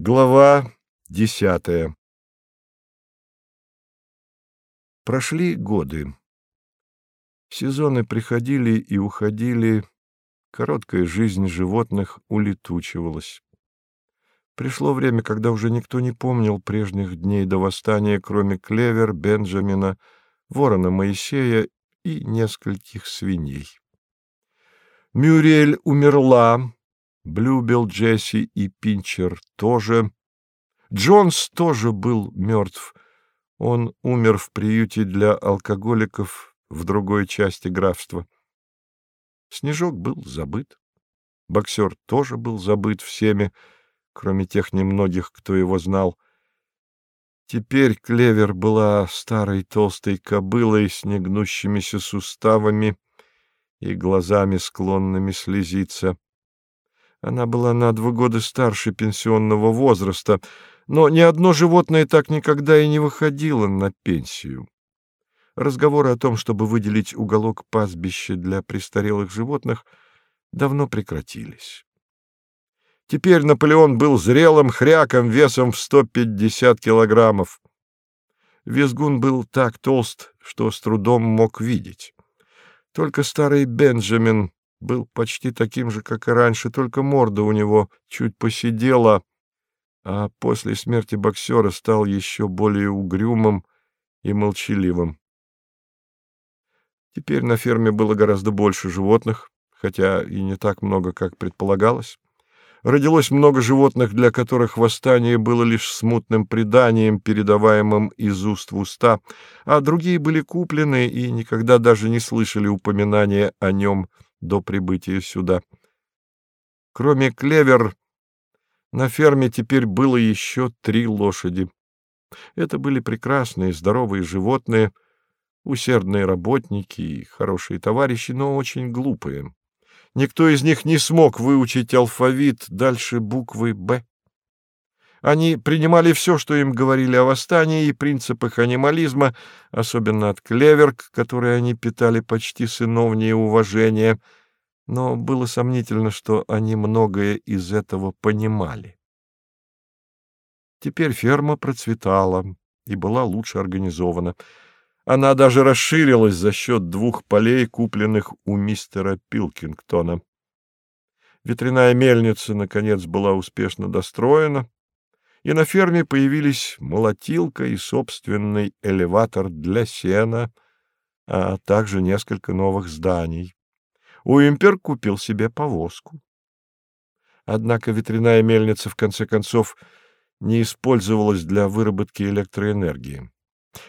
Глава десятая Прошли годы. Сезоны приходили и уходили, короткая жизнь животных улетучивалась. Пришло время, когда уже никто не помнил прежних дней до восстания, кроме Клевер, Бенджамина, ворона Моисея и нескольких свиней. Мюриэль умерла, Блюбел, Джесси и Пинчер тоже. Джонс тоже был мертв. Он умер в приюте для алкоголиков в другой части графства. Снежок был забыт. Боксер тоже был забыт всеми, кроме тех немногих, кто его знал. Теперь Клевер была старой толстой кобылой с негнущимися суставами и глазами, склонными слезиться. Она была на два года старше пенсионного возраста, но ни одно животное так никогда и не выходило на пенсию. Разговоры о том, чтобы выделить уголок пастбища для престарелых животных, давно прекратились. Теперь Наполеон был зрелым хряком весом в 150 килограммов. Визгун был так толст, что с трудом мог видеть. Только старый Бенджамин был почти таким же, как и раньше, только морда у него чуть посидела, а после смерти боксера стал еще более угрюмым и молчаливым. Теперь на ферме было гораздо больше животных, хотя и не так много, как предполагалось. Родилось много животных, для которых восстание было лишь смутным преданием, передаваемым из уст в уста, а другие были куплены и никогда даже не слышали упоминания о нем – до прибытия сюда. Кроме клевер, на ферме теперь было еще три лошади. Это были прекрасные, здоровые животные, усердные работники и хорошие товарищи, но очень глупые. Никто из них не смог выучить алфавит дальше буквы «Б». Они принимали все, что им говорили о восстании и принципах анимализма, особенно от клеверк, которые они питали почти сыновнее уважения, но было сомнительно, что они многое из этого понимали. Теперь ферма процветала и была лучше организована. Она даже расширилась за счет двух полей, купленных у мистера Пилкингтона. Ветряная мельница, наконец, была успешно достроена, и на ферме появились молотилка и собственный элеватор для сена, а также несколько новых зданий. Уимпер купил себе повозку. Однако ветряная мельница, в конце концов, не использовалась для выработки электроэнергии.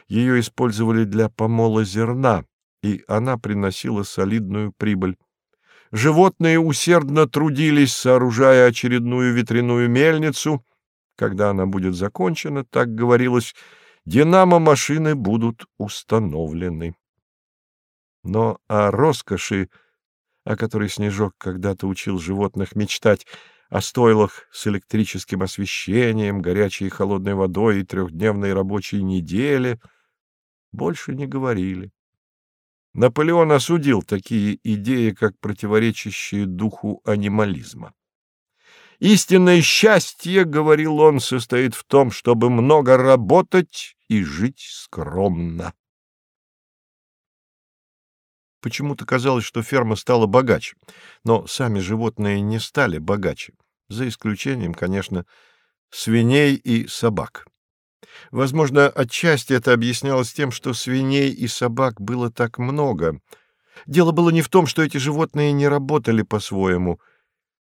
Ее использовали для помола зерна, и она приносила солидную прибыль. Животные усердно трудились, сооружая очередную ветряную мельницу, когда она будет закончена, так говорилось, динамо-машины будут установлены. Но о роскоши, о которой Снежок когда-то учил животных мечтать, о стойлах с электрическим освещением, горячей и холодной водой и трехдневной рабочей неделе, больше не говорили. Наполеон осудил такие идеи, как противоречащие духу анимализма. Истинное счастье, — говорил он, — состоит в том, чтобы много работать и жить скромно. Почему-то казалось, что ферма стала богаче, но сами животные не стали богаче, за исключением, конечно, свиней и собак. Возможно, отчасти это объяснялось тем, что свиней и собак было так много. Дело было не в том, что эти животные не работали по-своему —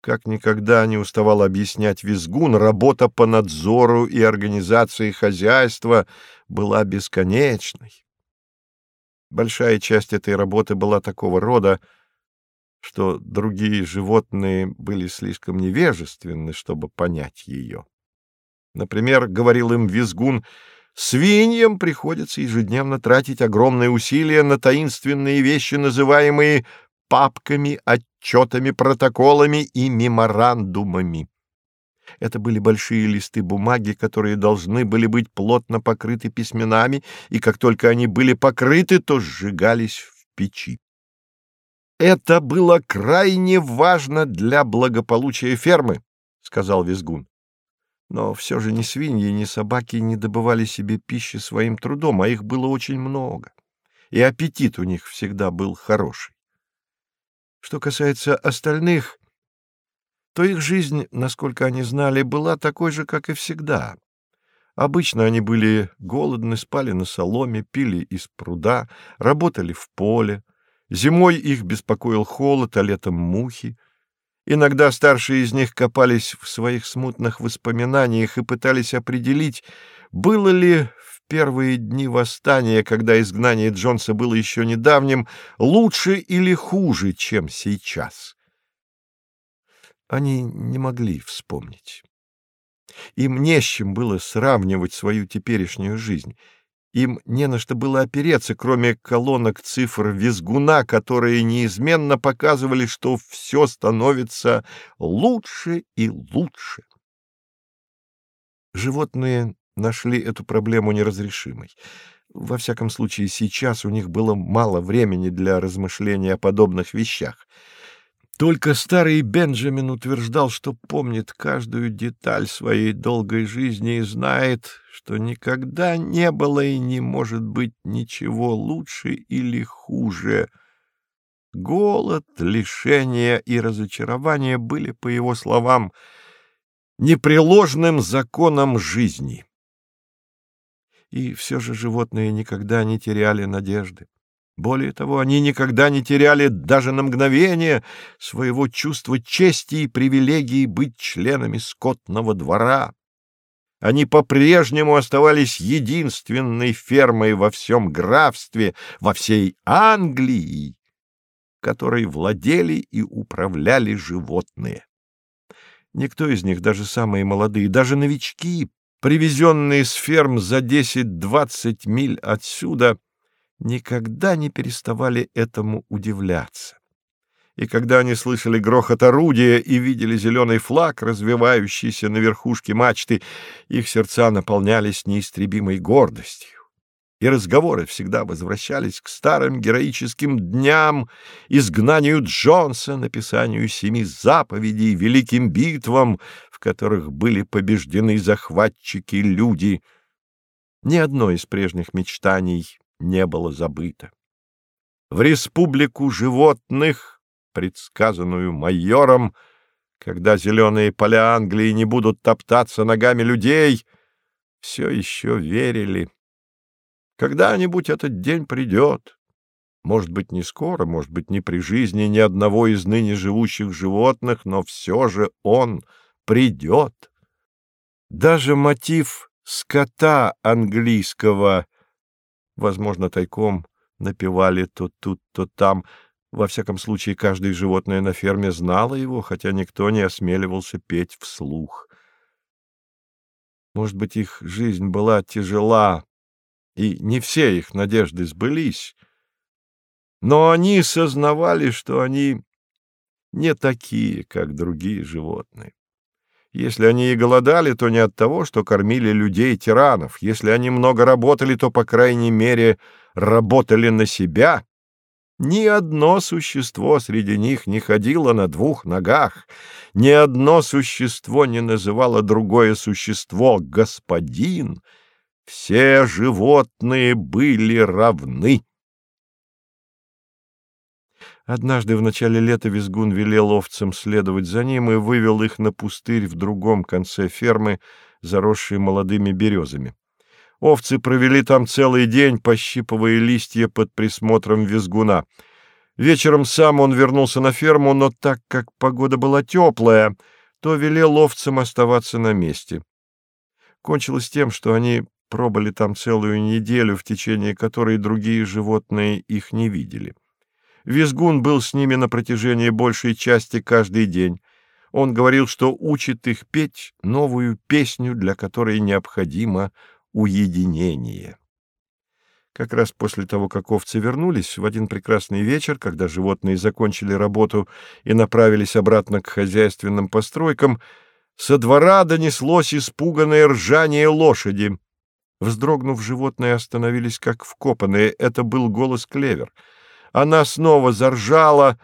как никогда не уставал объяснять Визгун, работа по надзору и организации хозяйства была бесконечной. Большая часть этой работы была такого рода, что другие животные были слишком невежественны, чтобы понять ее. Например, говорил им Визгун, свиньям приходится ежедневно тратить огромные усилия на таинственные вещи, называемые папками, отчетами, протоколами и меморандумами. Это были большие листы бумаги, которые должны были быть плотно покрыты письменами, и как только они были покрыты, то сжигались в печи. «Это было крайне важно для благополучия фермы», — сказал Визгун. Но все же ни свиньи, ни собаки не добывали себе пищи своим трудом, а их было очень много, и аппетит у них всегда был хороший. Что касается остальных, то их жизнь, насколько они знали, была такой же, как и всегда. Обычно они были голодны, спали на соломе, пили из пруда, работали в поле. Зимой их беспокоил холод, а летом мухи. Иногда старшие из них копались в своих смутных воспоминаниях и пытались определить, было ли первые дни восстания, когда изгнание Джонса было еще недавним, лучше или хуже, чем сейчас. Они не могли вспомнить. Им не с чем было сравнивать свою теперешнюю жизнь — им не на что было опереться, кроме колонок цифр визгуна, которые неизменно показывали, что все становится лучше и лучше. Животные нашли эту проблему неразрешимой. Во всяком случае, сейчас у них было мало времени для размышления о подобных вещах — только старый Бенджамин утверждал, что помнит каждую деталь своей долгой жизни и знает, что никогда не было и не может быть ничего лучше или хуже. Голод, лишение и разочарование были, по его словам, непреложным законом жизни. И все же животные никогда не теряли надежды. Более того, они никогда не теряли даже на мгновение своего чувства чести и привилегии быть членами скотного двора. Они по-прежнему оставались единственной фермой во всем графстве, во всей Англии, которой владели и управляли животные. Никто из них, даже самые молодые, даже новички, привезенные с ферм за 10-20 миль отсюда, никогда не переставали этому удивляться. И когда они слышали грохот орудия и видели зеленый флаг, развивающийся на верхушке мачты, их сердца наполнялись неистребимой гордостью. И разговоры всегда возвращались к старым героическим дням, изгнанию Джонса, написанию семи заповедей, великим битвам, в которых были побеждены захватчики-люди. Ни одно из прежних мечтаний не было забыто. В республику животных, предсказанную майором, когда зеленые поля Англии не будут топтаться ногами людей, все еще верили. Когда-нибудь этот день придет. Может быть, не скоро, может быть, не при жизни ни одного из ныне живущих животных, но все же он придет. Даже мотив скота английского возможно, тайком напевали то тут, то там. Во всяком случае, каждое животное на ферме знало его, хотя никто не осмеливался петь вслух. Может быть, их жизнь была тяжела, и не все их надежды сбылись, но они сознавали, что они не такие, как другие животные. Если они и голодали, то не от того, что кормили людей-тиранов. Если они много работали, то, по крайней мере, работали на себя. Ни одно существо среди них не ходило на двух ногах, ни одно существо не называло другое существо «господин». Все животные были равны. Однажды в начале лета визгун велел овцам следовать за ним и вывел их на пустырь в другом конце фермы, заросшей молодыми березами. Овцы провели там целый день, пощипывая листья под присмотром визгуна. Вечером сам он вернулся на ферму, но так как погода была теплая, то велел овцам оставаться на месте. Кончилось тем, что они пробыли там целую неделю, в течение которой другие животные их не видели. Визгун был с ними на протяжении большей части каждый день. Он говорил, что учит их петь новую песню, для которой необходимо уединение. Как раз после того, как овцы вернулись, в один прекрасный вечер, когда животные закончили работу и направились обратно к хозяйственным постройкам, со двора донеслось испуганное ржание лошади. Вздрогнув, животные остановились как вкопанные. Это был голос клевер — она снова заржала.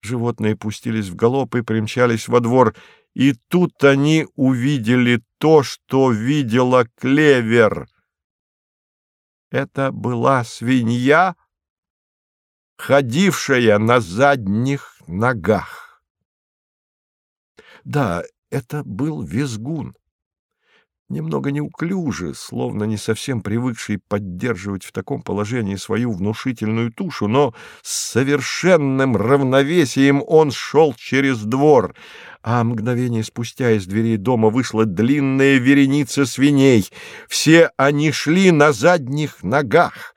Животные пустились в галоп и примчались во двор. И тут они увидели то, что видела клевер. Это была свинья, ходившая на задних ногах. Да, это был визгун немного неуклюже, словно не совсем привыкший поддерживать в таком положении свою внушительную тушу, но с совершенным равновесием он шел через двор, а мгновение спустя из дверей дома вышла длинная вереница свиней. Все они шли на задних ногах.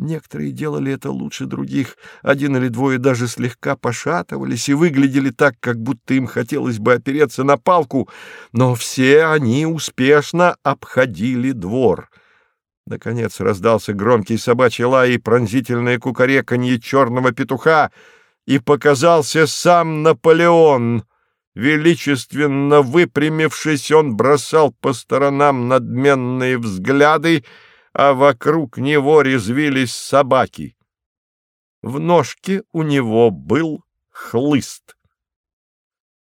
Некоторые делали это лучше других, один или двое даже слегка пошатывались и выглядели так, как будто им хотелось бы опереться на палку, но все они успешно обходили двор. Наконец раздался громкий собачий лай и пронзительное кукареканье черного петуха, и показался сам Наполеон. Величественно выпрямившись, он бросал по сторонам надменные взгляды, а вокруг него резвились собаки. В ножке у него был хлыст.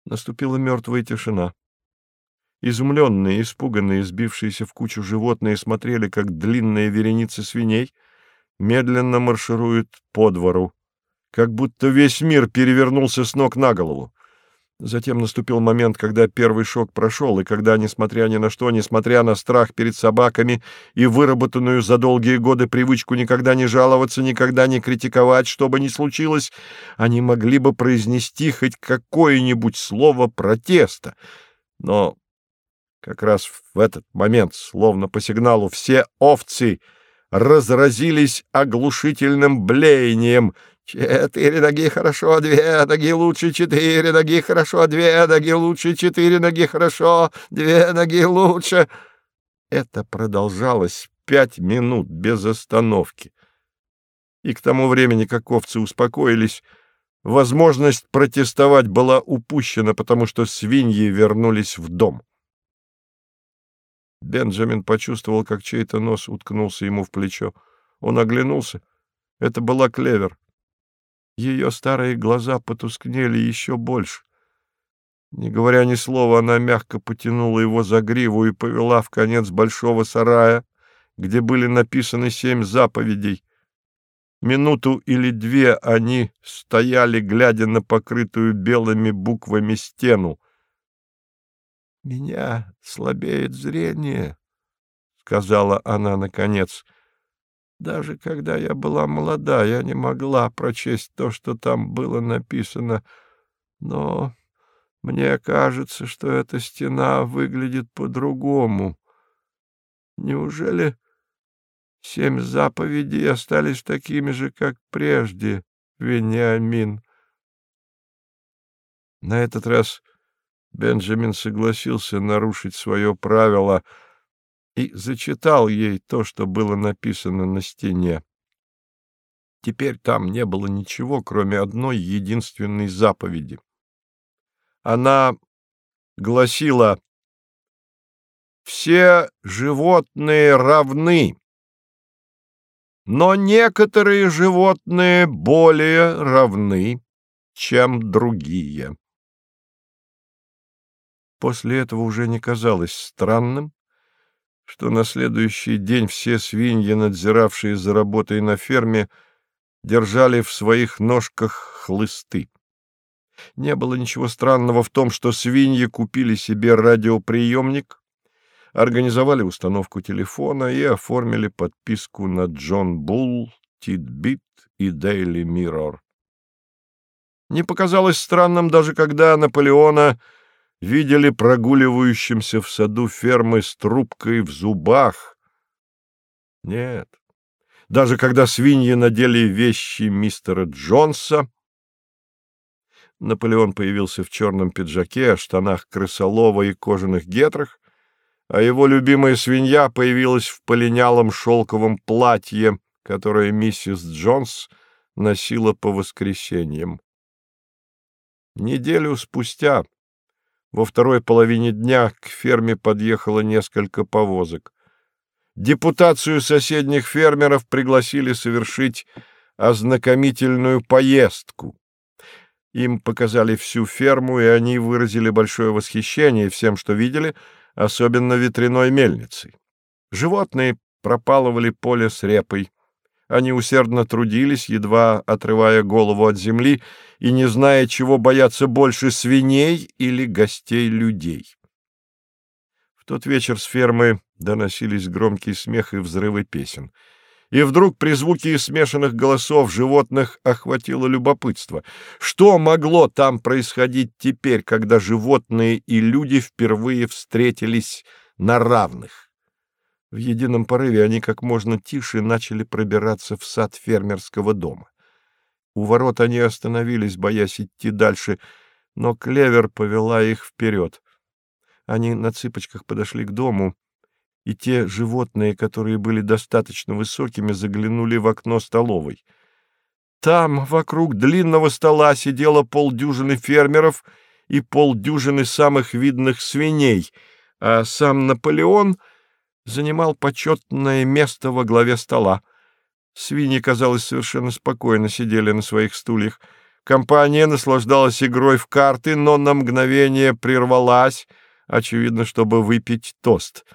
Наступила мертвая тишина. Изумленные, испуганные, сбившиеся в кучу животные смотрели, как длинная вереница свиней медленно марширует по двору, как будто весь мир перевернулся с ног на голову. Затем наступил момент, когда первый шок прошел, и когда, несмотря ни на что, несмотря на страх перед собаками и выработанную за долгие годы привычку никогда не жаловаться, никогда не критиковать, что бы ни случилось, они могли бы произнести хоть какое-нибудь слово протеста. Но как раз в этот момент, словно по сигналу, все овцы разразились оглушительным блеянием — Четыре ноги хорошо, две ноги лучше, четыре ноги хорошо, две ноги лучше, четыре ноги хорошо, две ноги лучше. Это продолжалось пять минут без остановки. И к тому времени, как овцы успокоились, возможность протестовать была упущена, потому что свиньи вернулись в дом. Бенджамин почувствовал, как чей-то нос уткнулся ему в плечо. Он оглянулся. Это была клевер. Ее старые глаза потускнели еще больше. Не говоря ни слова, она мягко потянула его за гриву и повела в конец большого сарая, где были написаны семь заповедей. Минуту или две они стояли, глядя на покрытую белыми буквами стену. — Меня слабеет зрение, — сказала она наконец. Даже когда я была молода, я не могла прочесть то, что там было написано. Но мне кажется, что эта стена выглядит по-другому. Неужели семь заповедей остались такими же, как прежде, Вениамин? На этот раз Бенджамин согласился нарушить свое правило — и зачитал ей то, что было написано на стене. Теперь там не было ничего, кроме одной единственной заповеди. Она гласила «Все животные равны, но некоторые животные более равны, чем другие». После этого уже не казалось странным, что на следующий день все свиньи, надзиравшие за работой на ферме, держали в своих ножках хлысты. Не было ничего странного в том, что свиньи купили себе радиоприемник, организовали установку телефона и оформили подписку на Джон Булл, Титбит и Дейли Миррор. Не показалось странным даже когда Наполеона видели прогуливающимся в саду фермы с трубкой в зубах. Нет, даже когда свиньи надели вещи мистера Джонса, Наполеон появился в черном пиджаке, штанах крысолова и кожаных гетрах, а его любимая свинья появилась в полинялом шелковом платье, которое миссис Джонс носила по воскресеньям. Неделю спустя во второй половине дня к ферме подъехало несколько повозок. Депутацию соседних фермеров пригласили совершить ознакомительную поездку. Им показали всю ферму, и они выразили большое восхищение всем, что видели, особенно ветряной мельницей. Животные пропалывали поле с репой. Они усердно трудились, едва отрывая голову от земли и не зная, чего бояться больше свиней или гостей людей. В тот вечер с фермы доносились громкий смех и взрывы песен. И вдруг при звуке смешанных голосов животных охватило любопытство. Что могло там происходить теперь, когда животные и люди впервые встретились на равных? В едином порыве они как можно тише начали пробираться в сад фермерского дома. У ворот они остановились, боясь идти дальше, но Клевер повела их вперед. Они на цыпочках подошли к дому, и те животные, которые были достаточно высокими, заглянули в окно столовой. Там, вокруг длинного стола, сидело полдюжины фермеров и полдюжины самых видных свиней, а сам Наполеон занимал почетное место во главе стола. Свиньи, казалось, совершенно спокойно сидели на своих стульях. Компания наслаждалась игрой в карты, но на мгновение прервалась — очевидно, чтобы выпить тост.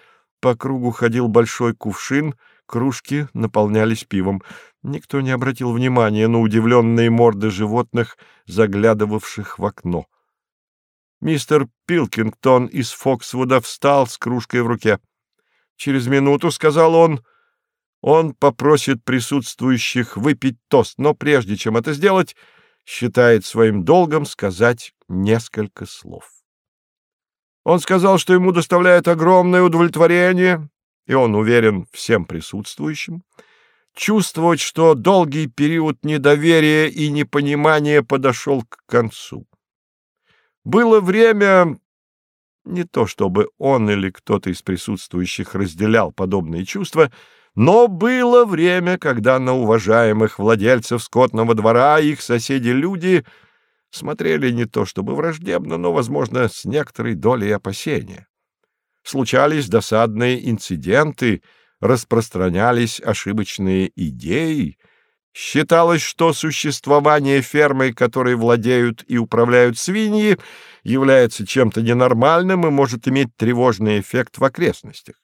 По кругу ходил большой кувшин, кружки наполнялись пивом. Никто не обратил внимания на удивленные морды животных, заглядывавших в окно. Мистер Пилкингтон из Фоксвуда встал с кружкой в руке. Через минуту, — сказал он, — он попросит присутствующих выпить тост, но прежде чем это сделать, считает своим долгом сказать несколько слов. Он сказал, что ему доставляет огромное удовлетворение, и он уверен всем присутствующим, чувствовать, что долгий период недоверия и непонимания подошел к концу. Было время, не то чтобы он или кто-то из присутствующих разделял подобные чувства, но было время, когда на уважаемых владельцев скотного двора их соседи-люди — смотрели не то чтобы враждебно, но, возможно, с некоторой долей опасения. Случались досадные инциденты, распространялись ошибочные идеи, Считалось, что существование фермы, которой владеют и управляют свиньи, является чем-то ненормальным и может иметь тревожный эффект в окрестностях.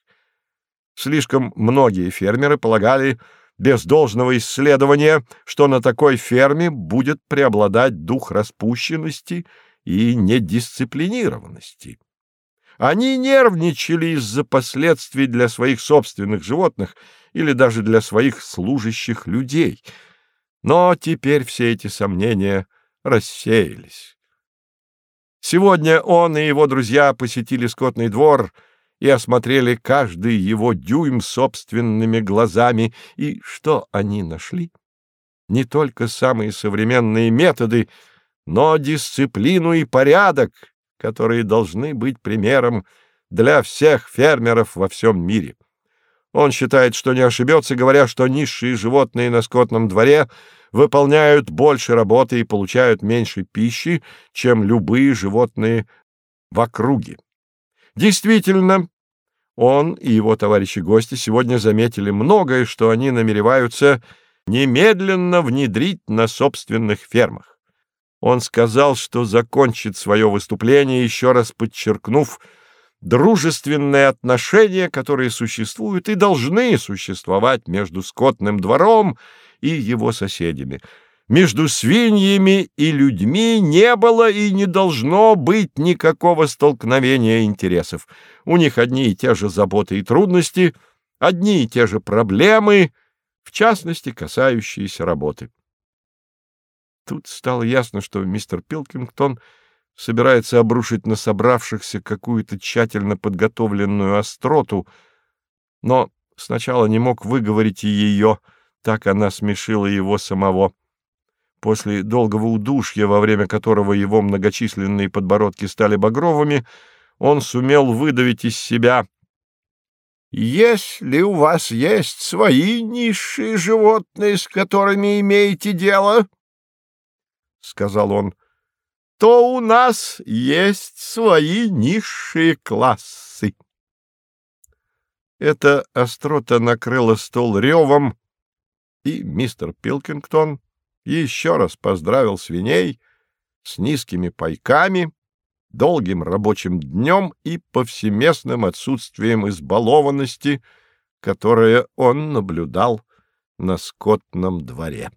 Слишком многие фермеры полагали, без должного исследования, что на такой ферме будет преобладать дух распущенности и недисциплинированности. Они нервничали из-за последствий для своих собственных животных или даже для своих служащих людей. Но теперь все эти сомнения рассеялись. Сегодня он и его друзья посетили скотный двор — и осмотрели каждый его дюйм собственными глазами. И что они нашли? Не только самые современные методы, но дисциплину и порядок, которые должны быть примером для всех фермеров во всем мире. Он считает, что не ошибется, говоря, что низшие животные на скотном дворе выполняют больше работы и получают меньше пищи, чем любые животные в округе. Действительно, он и его товарищи-гости сегодня заметили многое, что они намереваются немедленно внедрить на собственных фермах. Он сказал, что закончит свое выступление, еще раз подчеркнув дружественные отношения, которые существуют и должны существовать между скотным двором и его соседями — между свиньями и людьми не было и не должно быть никакого столкновения интересов. У них одни и те же заботы и трудности, одни и те же проблемы, в частности, касающиеся работы. Тут стало ясно, что мистер Пилкингтон собирается обрушить на собравшихся какую-то тщательно подготовленную остроту, но сначала не мог выговорить ее, так она смешила его самого. После долгого удушья, во время которого его многочисленные подбородки стали багровыми, он сумел выдавить из себя «Если у вас есть свои низшие животные, с которыми имеете дело, — сказал он, — то у нас есть свои низшие классы». Эта острота накрыла стол ревом, и мистер Пилкингтон еще раз поздравил свиней с низкими пайками, долгим рабочим днем и повсеместным отсутствием избалованности, которое он наблюдал на скотном дворе.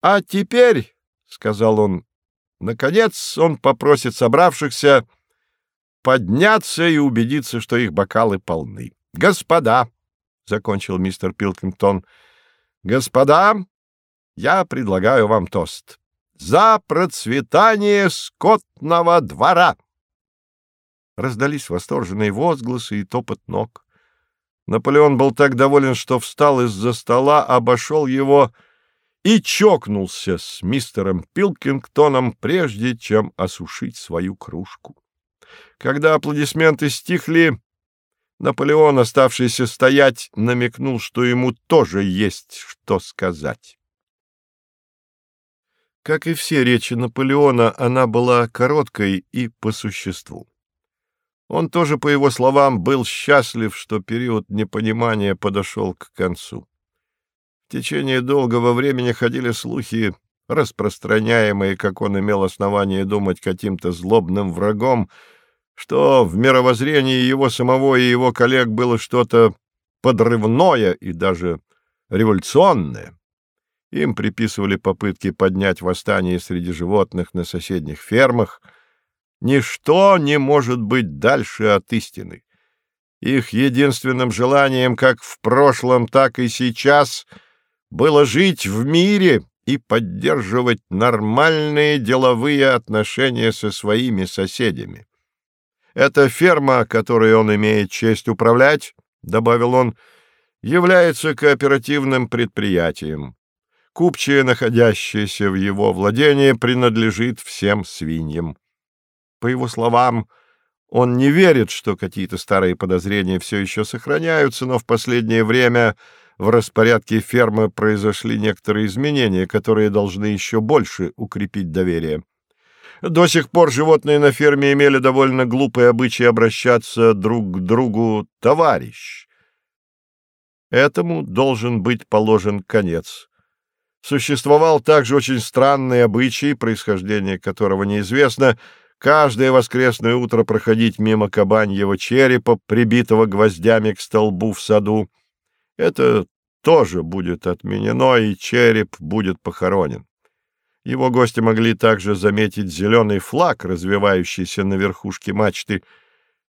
«А теперь, — сказал он, — наконец он попросит собравшихся подняться и убедиться, что их бокалы полны. Господа, — закончил мистер Пилкингтон, — господа, я предлагаю вам тост. За процветание скотного двора! Раздались восторженные возгласы и топот ног. Наполеон был так доволен, что встал из-за стола, обошел его и чокнулся с мистером Пилкингтоном, прежде чем осушить свою кружку. Когда аплодисменты стихли, Наполеон, оставшийся стоять, намекнул, что ему тоже есть что сказать. Как и все речи Наполеона, она была короткой и по существу. Он тоже, по его словам, был счастлив, что период непонимания подошел к концу. В течение долгого времени ходили слухи, распространяемые, как он имел основание думать, каким-то злобным врагом, что в мировоззрении его самого и его коллег было что-то подрывное и даже революционное. Им приписывали попытки поднять восстание среди животных на соседних фермах. Ничто не может быть дальше от истины. Их единственным желанием, как в прошлом, так и сейчас, было жить в мире и поддерживать нормальные деловые отношения со своими соседями. Эта ферма, которой он имеет честь управлять, — добавил он, — является кооперативным предприятием. Купчая, находящаяся в его владении, принадлежит всем свиньям. По его словам, он не верит, что какие-то старые подозрения все еще сохраняются, но в последнее время в распорядке фермы произошли некоторые изменения, которые должны еще больше укрепить доверие. До сих пор животные на ферме имели довольно глупые обычаи обращаться друг к другу «товарищ». Этому должен быть положен конец. Существовал также очень странный обычай, происхождение которого неизвестно, каждое воскресное утро проходить мимо кабаньего черепа, прибитого гвоздями к столбу в саду. Это тоже будет отменено, и череп будет похоронен. Его гости могли также заметить зеленый флаг, развивающийся на верхушке мачты.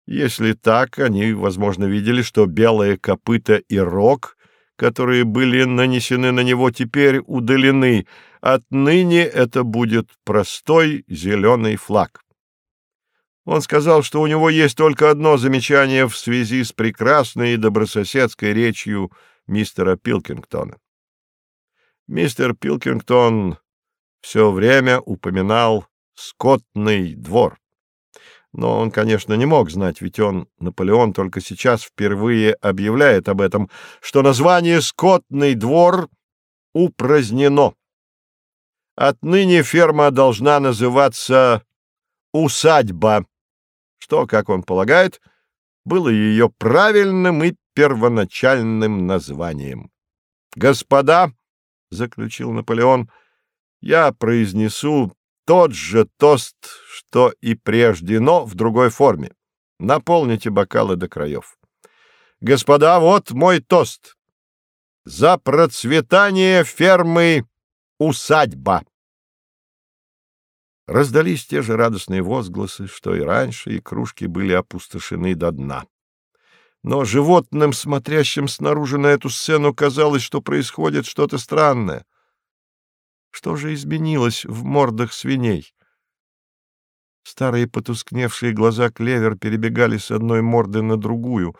Если так, они, возможно, видели, что белые копыта и рог которые были нанесены на него, теперь удалены. Отныне это будет простой зеленый флаг. Он сказал, что у него есть только одно замечание в связи с прекрасной и добрососедской речью мистера Пилкингтона. Мистер Пилкингтон все время упоминал скотный двор. Но он, конечно, не мог знать, ведь он, Наполеон, только сейчас впервые объявляет об этом, что название «Скотный двор» упразднено. Отныне ферма должна называться «Усадьба», что, как он полагает, было ее правильным и первоначальным названием. «Господа», — заключил Наполеон, — «я произнесу тот же тост, что и прежде, но в другой форме. Наполните бокалы до краев. Господа, вот мой тост. За процветание фермы «Усадьба». Раздались те же радостные возгласы, что и раньше, и кружки были опустошены до дна. Но животным, смотрящим снаружи на эту сцену, казалось, что происходит что-то странное — что же изменилось в мордах свиней? Старые потускневшие глаза клевер перебегали с одной морды на другую.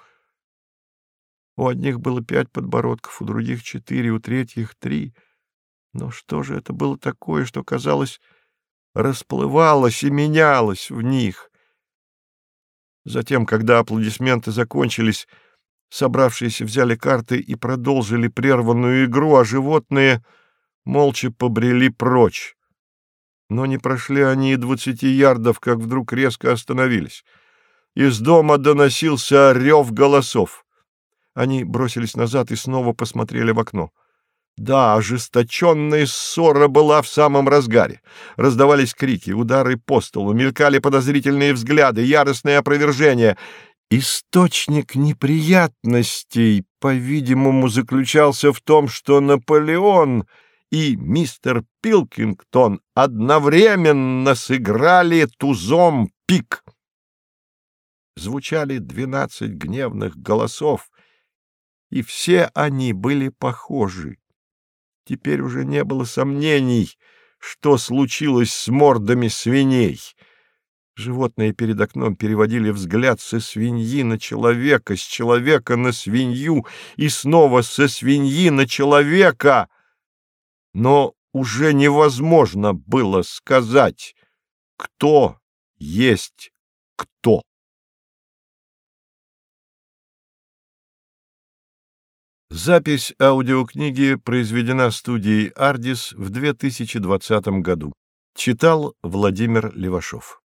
У одних было пять подбородков, у других четыре, у третьих три. Но что же это было такое, что, казалось, расплывалось и менялось в них? Затем, когда аплодисменты закончились, собравшиеся взяли карты и продолжили прерванную игру, а животные — молча побрели прочь. Но не прошли они и двадцати ярдов, как вдруг резко остановились. Из дома доносился рев голосов. Они бросились назад и снова посмотрели в окно. Да, ожесточенная ссора была в самом разгаре. Раздавались крики, удары по столу, мелькали подозрительные взгляды, яростные опровержения. Источник неприятностей, по-видимому, заключался в том, что Наполеон и мистер Пилкингтон одновременно сыграли тузом пик. Звучали двенадцать гневных голосов, и все они были похожи. Теперь уже не было сомнений, что случилось с мордами свиней. Животные перед окном переводили взгляд со свиньи на человека, с человека на свинью и снова со свиньи на человека. Но уже невозможно было сказать, кто есть кто. Запись аудиокниги произведена студией «Ардис» в 2020 году. Читал Владимир Левашов.